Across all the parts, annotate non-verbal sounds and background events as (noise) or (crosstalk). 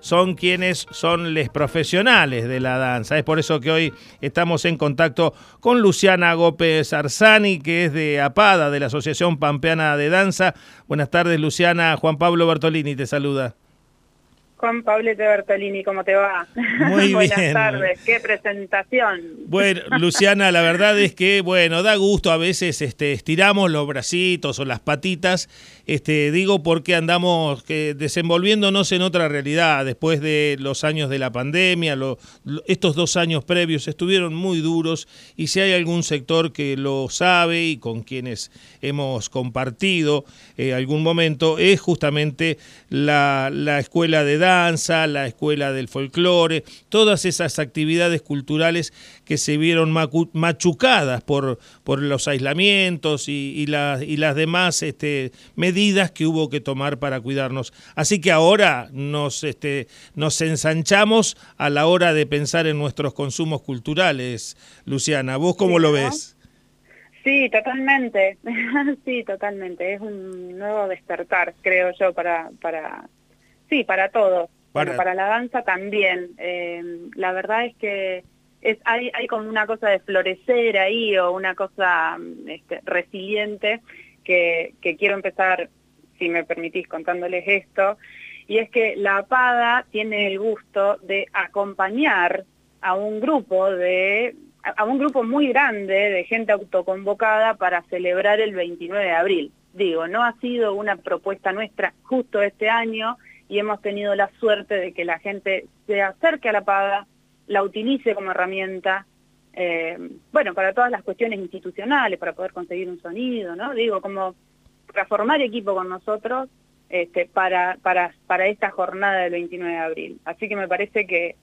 son quienes son los profesionales de la danza. Es por eso que hoy estamos en contacto con Luciana Gópez Arzani, que es de APADA, de la Asociación Pampeana de Danza. Buenas tardes, Luciana. Juan Pablo Bertolini te saluda. Juan Pablo Bertolini, ¿cómo te va? Muy (laughs) Buenas bien. tardes, qué presentación. Bueno, Luciana, la verdad es que, bueno, da gusto a veces este, estiramos los bracitos o las patitas, este, digo porque andamos que, desenvolviéndonos en otra realidad después de los años de la pandemia, lo- lo- estos dos años previos estuvieron muy duros y si hay algún sector que lo sabe y con quienes hemos compartido eh, algún momento, es justamente la, la escuela de danza, la escuela del folclore, todas esas actividades culturales que se vieron machucadas por, por los aislamientos y, y las- y las demás este, medidas que hubo que tomar para cuidarnos. Así que ahora nos, este, nos ensanchamos a la hora de pensar en nuestros consumos culturales. Luciana, ¿vos cómo lo ves? Sí, totalmente. (laughs) sí, totalmente. Es un nuevo despertar, creo yo, para, para, sí, para todos. Para- Bueno, para la danza también. Eh, la verdad es que es, hay, hay como una cosa de florecer ahí o una cosa este, resiliente que, que quiero empezar, si me permitís, contándoles esto. Y es que la APADA tiene el gusto de acompañar a un grupo de a un grupo muy grande de gente autoconvocada para celebrar el 29 de abril. Digo, no ha sido una propuesta nuestra justo este año y hemos tenido la suerte de que la gente se acerque a la paga, la utilice como herramienta, eh, bueno, para todas las cuestiones institucionales, para poder conseguir un sonido, ¿no? Digo, como para formar equipo con nosotros este, para, para, para esta jornada del 29 de abril. Así que me parece que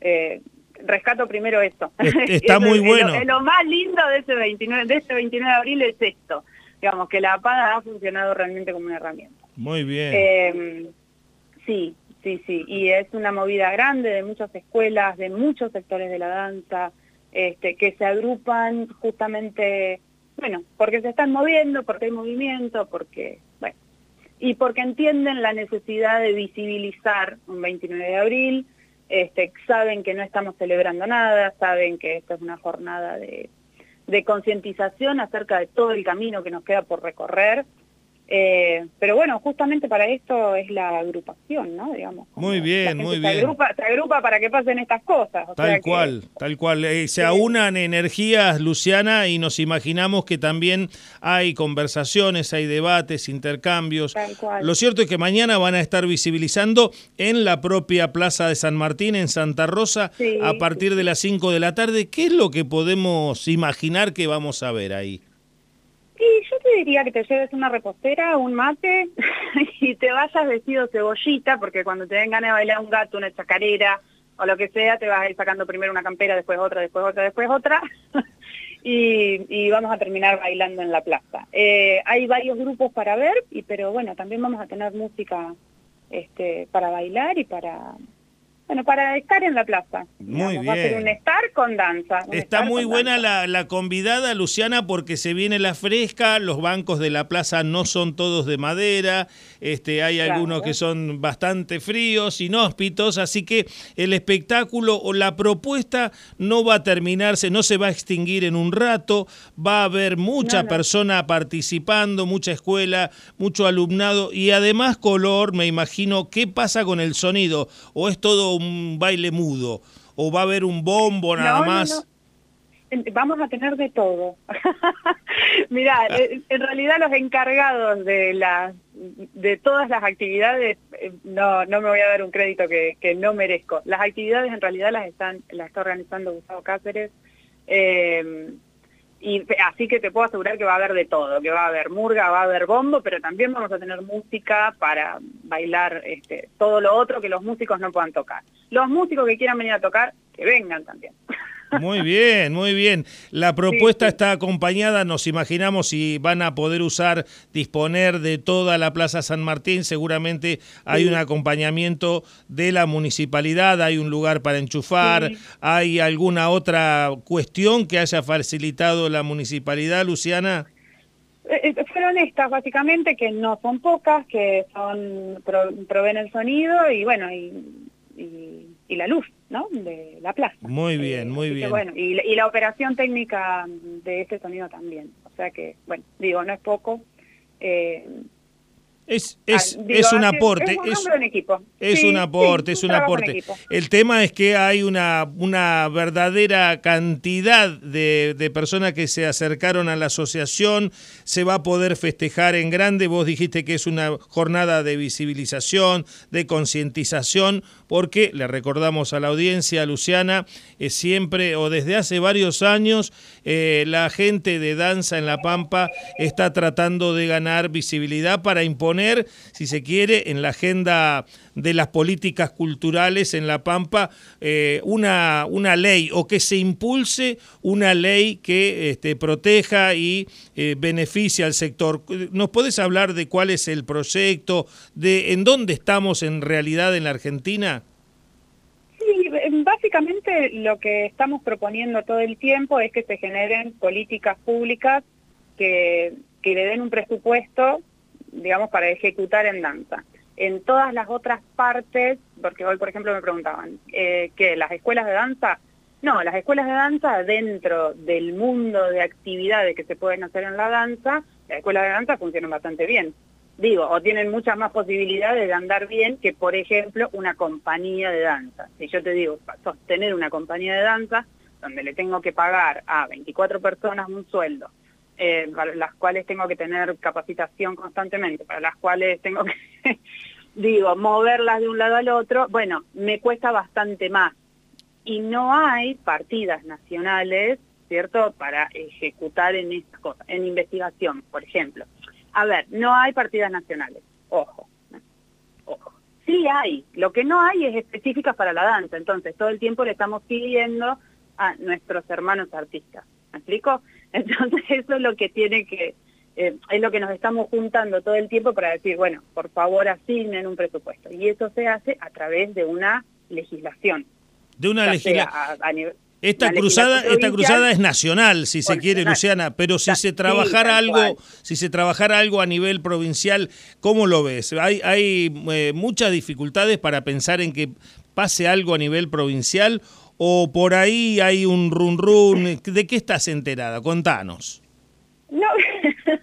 eh, rescato primero esto. (laughs) Es- está Eso muy bueno. Lo, más lindo de ese 29, de este 29 de abril es esto. Digamos, que la APADA ha funcionado realmente como una herramienta. Muy bien. Eh, sí, sí, sí. Y es una movida grande de muchas escuelas, de muchos sectores de la danza, este, que se agrupan justamente, bueno, porque se están moviendo, porque hay movimiento, porque, bueno, y porque entienden la necesidad de visibilizar un 29 de abril, este, saben que no estamos celebrando nada, saben que esta es una jornada de, de concientización acerca de todo el camino que nos queda por recorrer. Eh, pero bueno, justamente para esto es la agrupación, ¿no? Digamos. Muy bien, muy se bien. Agrupa, se agrupa para que pasen estas cosas. o sea Tal que- cual, tal cual. Eh, se Sí. aunan energías, Luciana, y nos imaginamos que también hay conversaciones, hay debates, intercambios. Tal cual. Lo cierto es que mañana van a estar visibilizando en la propia Plaza de San Martín, en Santa Rosa, Sí, a partir de las 5 de la tarde. ¿Qué es lo que podemos imaginar que vamos a ver ahí? Y yo te diría que te lleves una repostera, un mate (laughs) y te vayas vestido cebollita, porque cuando te den ganas de bailar un gato, una chacarera o lo que sea, te vas a ir sacando primero una campera, después otra, después otra, después otra. (laughs) y, y vamos a terminar bailando en la plaza. Eh, hay varios grupos para ver, y pero bueno, también vamos a tener música este, para bailar y para... Bueno, para estar en la plaza. Muy Va a ser bien. un estar con danza. Está muy buena danza. la, la convidada, Luciana, porque se viene la fresca, los bancos de la plaza no son todos de madera, este, hay Claro. algunos que son bastante fríos, inhóspitos, así que el espectáculo o la propuesta no va a terminarse, no se va a extinguir en un rato, va a haber mucha No, no. persona participando, mucha escuela, mucho alumnado y además color, me imagino, ¿qué pasa con el sonido? ¿O es todo un baile mudo? ¿O va a haber un bombo nada No, más? no. Vamos a tener de todo. (laughs) Mirá, eh, en realidad los encargados de las de todas las actividades, eh, no, no me voy a dar un crédito que, que no merezco. Las actividades en realidad las están las está organizando Gustavo Cáceres. eh, y así que te puedo asegurar que va a haber de todo, que va a haber murga, va a haber bombo, pero también vamos a tener música para bailar este, todo lo otro que los músicos no puedan tocar. Los músicos que quieran venir a tocar, que vengan también. Muy bien, muy bien. La propuesta sí. está acompañada, nos imaginamos si van a poder usar, disponer de toda la Plaza San Martín, seguramente hay Sí. un acompañamiento de la municipalidad, hay un lugar para enchufar, hay alguna otra cuestión que haya facilitado la municipalidad, Luciana. Eh, eh, fueron estas básicamente, que no son pocas, que son proveen el sonido y bueno, y, la luz, ¿no? De la plaza. Muy bien, muy bien. bueno, y, la operación técnica de este sonido también. O sea que, bueno, digo, no es poco. Eh, es, es, es un aporte. Es, un, equipo. es un aporte, es un aporte. El tema es que hay una, una verdadera cantidad de, de, personas que se acercaron a la asociación. Se va a poder festejar en grande. Vos dijiste que es una jornada de visibilización, de concientización, porque le recordamos a la audiencia, Luciana, es siempre o desde hace varios años eh, la gente de danza en La Pampa está tratando de ganar visibilidad para imponer si se quiere, en la agenda de las políticas culturales en La Pampa eh, una, una ley o que se impulse una ley que este, proteja y eh, beneficie al sector. ¿Nos puedes hablar de cuál es el proyecto, de en dónde estamos en realidad en la Argentina? Sí, básicamente lo que estamos proponiendo todo el tiempo es que se generen políticas públicas que, que le den un presupuesto digamos, para ejecutar en danza. En todas las otras partes, porque hoy, por ejemplo, me preguntaban, eh, ¿que las escuelas de danza? No, las escuelas de danza dentro del mundo de actividades que se pueden hacer en la danza, las escuelas de danza funcionan bastante bien. Digo, o tienen muchas más posibilidades de andar bien que, por ejemplo, una compañía de danza. Si yo te digo, sostener una compañía de danza, donde le tengo que pagar a 24 personas un sueldo, eh, para las cuales tengo que tener capacitación constantemente, para las cuales tengo que, (laughs) digo, moverlas de un lado al otro, bueno, me cuesta bastante más. Y no hay partidas nacionales, ¿cierto?, para ejecutar en estas cosas, en investigación, por ejemplo. A ver, no hay partidas nacionales, ojo, ojo. Sí hay, lo que no hay es específicas para la danza, entonces todo el tiempo le estamos pidiendo a nuestros hermanos artistas. ¿Me explico? Entonces (laughs) eso es lo que tiene que, eh, es lo que nos estamos juntando todo el tiempo para decir, bueno, por favor asignen un presupuesto. Y eso se hace a través de una legislación. De una legislación. Esta cruzada, esta cruzada es nacional, si se quiere, Luciana, pero si se trabajara algo, si se trabajara algo a nivel provincial, ¿cómo lo ves? Hay, hay eh, muchas dificultades para pensar en que pase algo a nivel provincial o por ahí hay un run run? ¿De qué estás enterada? Contanos. No,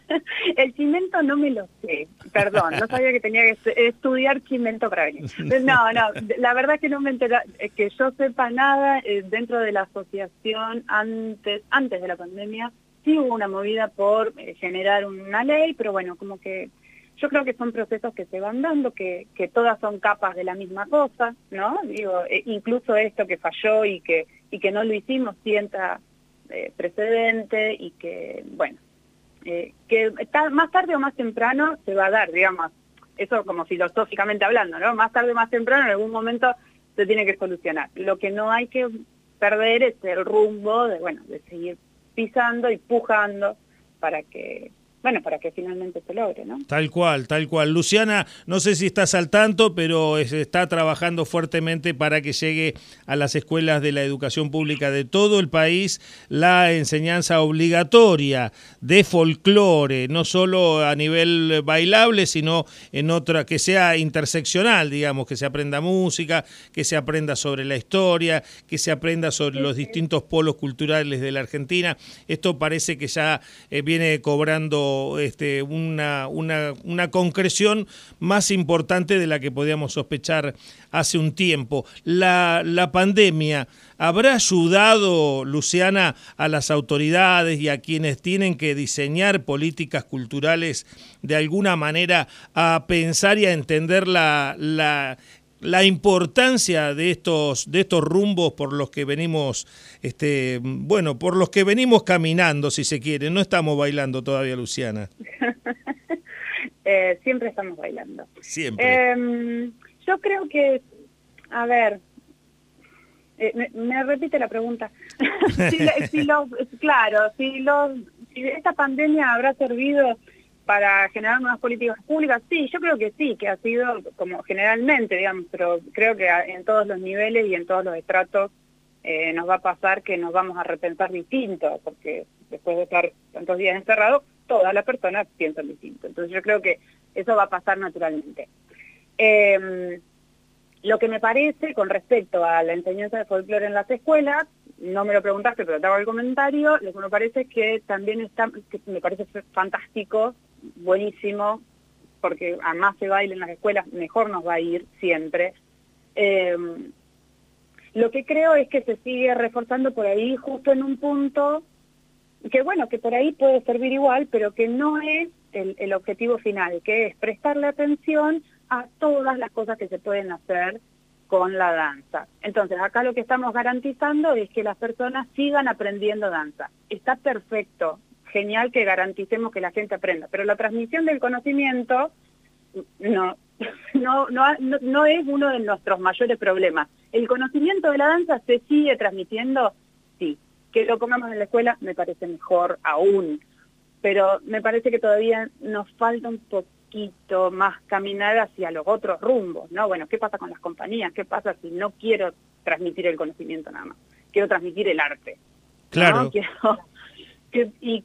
(laughs) el cimento no me lo sé, perdón, no sabía que tenía que estudiar cimento para venir. No, no, la verdad que no me entera, que yo sepa nada eh, dentro de la asociación antes, antes de la pandemia, sí hubo una movida por eh, generar una ley, pero bueno, como que yo creo que son procesos que se van dando, que, que todas son capas de la misma cosa, ¿no? Digo, e incluso esto que falló y que, y que no lo hicimos sienta eh, precedente y que, bueno, eh, que más tarde o más temprano se va a dar, digamos, eso como filosóficamente hablando, ¿no? Más tarde o más temprano en algún momento se tiene que solucionar. Lo que no hay que perder es el rumbo de, bueno, de seguir pisando y pujando para que bueno, para que finalmente se logre, ¿no? Tal cual, tal cual. Luciana, no sé si estás al tanto, pero está trabajando fuertemente para que llegue a las escuelas de la educación pública de todo el país la enseñanza obligatoria de folclore, no solo a nivel bailable, sino en otra, que sea interseccional, digamos, que se aprenda música, que se aprenda sobre la historia, que se aprenda sobre los distintos polos culturales de la Argentina. Esto parece que ya eh, viene cobrando este, una, una, una concreción más importante de la que podíamos sospechar hace un tiempo. La, la pandemia habrá ayudado, Luciana, a las autoridades y a quienes tienen que diseñar políticas culturales de alguna manera a pensar y a entender la, la la importancia de estos, de estos rumbos por los que venimos, este, bueno, por los que venimos caminando, si se quiere. No estamos bailando todavía, Luciana. (laughs) Eh, siempre estamos bailando. Siempre. Em, yo creo que, a ver, eh, me, repite la pregunta. (laughs) si, claro, si, lo, si esta pandemia habrá servido para generar nuevas políticas públicas, sí, yo creo que sí, que ha sido como generalmente, digamos, pero creo que en todos los niveles y en todos los estratos eh, nos va a pasar que nos vamos a repensar distinto, porque después de estar tantos días encerrados, todas las personas piensan distinto. Entonces yo creo que eso va a pasar naturalmente. Em, lo que me parece con respecto a la enseñanza de folclore en las escuelas, no me lo preguntaste, pero te hago el comentario, lo que me parece es que también está, que me parece fantástico, buenísimo, porque a más se baile en las escuelas, mejor nos va a ir siempre. Em, lo que creo es que se sigue reforzando por ahí justo en un punto que bueno, que por ahí puede servir igual, pero que no es el, el objetivo final, que es prestarle atención a todas las cosas que se pueden hacer con la danza. Entonces, acá lo que estamos garantizando es que las personas sigan aprendiendo danza. Está perfecto, genial que garanticemos que la gente aprenda, pero la transmisión del conocimiento no, no, no, no, es uno de nuestros mayores problemas. El conocimiento de la danza se sigue transmitiendo, sí. Que lo pongamos en la escuela me parece mejor aún, pero me parece que todavía nos falta un poquito más caminar hacia los otros rumbos, ¿no? Bueno, ¿qué pasa con las compañías? ¿Qué pasa si no quiero transmitir el conocimiento nada más? Quiero transmitir el arte. Claro. (laughs) y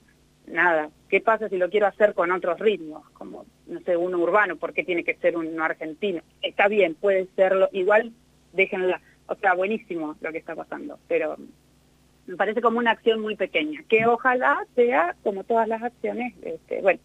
nada, ¿qué pasa si lo quiero hacer con otros ritmos? Como, no sé, uno urbano, ¿por qué tiene que ser uno argentino? Está bien, puede serlo, igual déjenla, o sea, buenísimo lo que está pasando, pero me parece como una acción muy pequeña, que ojalá sea como todas las acciones, este, bueno,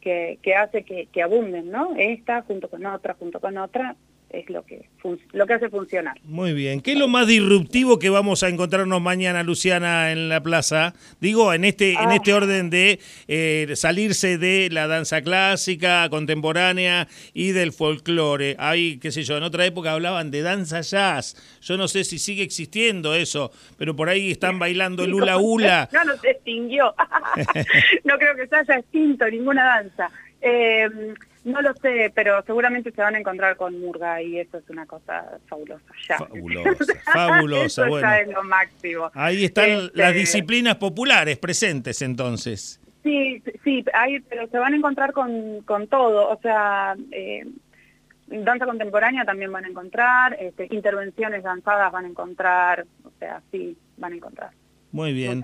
que, que hace que, que abunden, ¿no? Esta junto con otra, junto con otra, es lo que, lo que hace funcionar. Muy bien. ¿Qué es lo más disruptivo que vamos a encontrarnos mañana, Luciana, en la plaza? Digo, en este, en este ah. orden de eh, salirse de la danza clásica, contemporánea y del folclore. Hay, qué sé yo, en otra época hablaban de danza jazz. Yo no sé si sigue existiendo eso, pero por ahí están bailando el hula hula. No, (laughs) no se extinguió. (laughs) no creo que se haya extinto ninguna danza. Eh, no lo sé, pero seguramente se van a encontrar con Murga y eso es una cosa fabulosa. Ya. Fabulosa, (laughs) fabulosa. eso ya es lo máximo. Ahí están este, las disciplinas populares presentes entonces. Sí, sí, ahí, pero se van a encontrar con, con todo. O sea, eh, danza contemporánea también van a encontrar, este, intervenciones danzadas van a encontrar, o sea, sí, van a encontrar. Muy bien.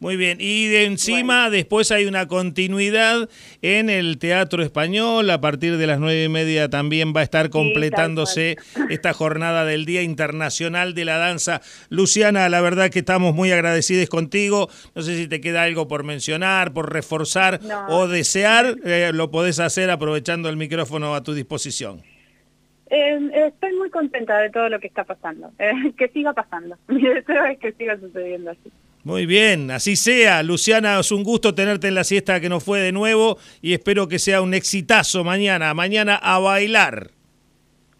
Muy bien. Y de encima después hay una continuidad en el Teatro Español. A partir de las nueve y media también va a estar completándose esta jornada del Día Internacional de la Danza. Luciana, la verdad que estamos muy agradecidos contigo. No sé si te queda algo por mencionar, por reforzar o desear. Eh, lo podés hacer aprovechando el micrófono a tu disposición. Eh, estoy muy contenta de todo lo que está pasando, eh, que siga pasando. (laughs) Mi deseo es que siga sucediendo así. Muy bien, así sea. Luciana, es un gusto tenerte en la siesta que nos fue de nuevo y espero que sea un exitazo mañana. Mañana a bailar.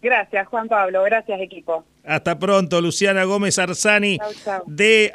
Gracias, Juan Pablo. Gracias, equipo. Hasta pronto, Luciana Gómez Arzani de